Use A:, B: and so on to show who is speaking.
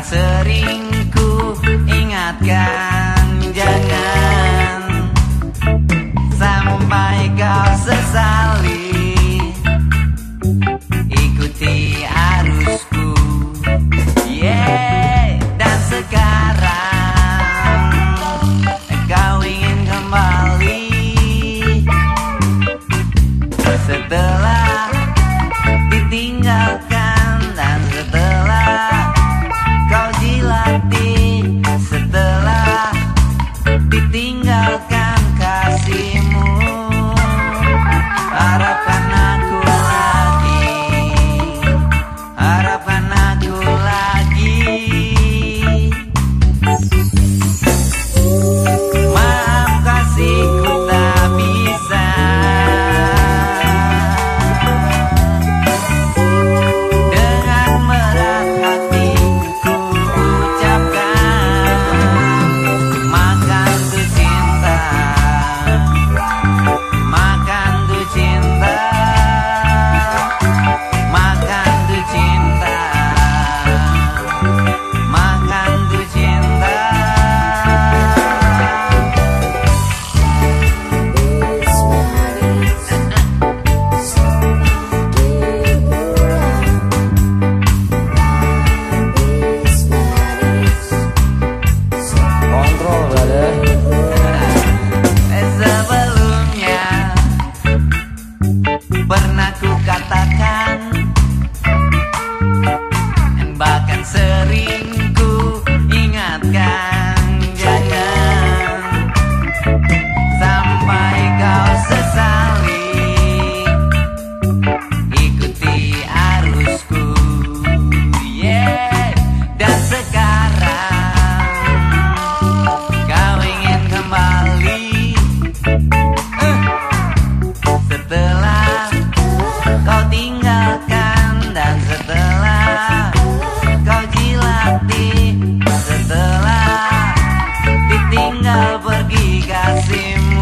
A: Seringku ingatkan Jangan. Sampai kau sesali Ikuti arusku. Yeah, dan sekarang Kau ingin kembali. Setelah sigas sin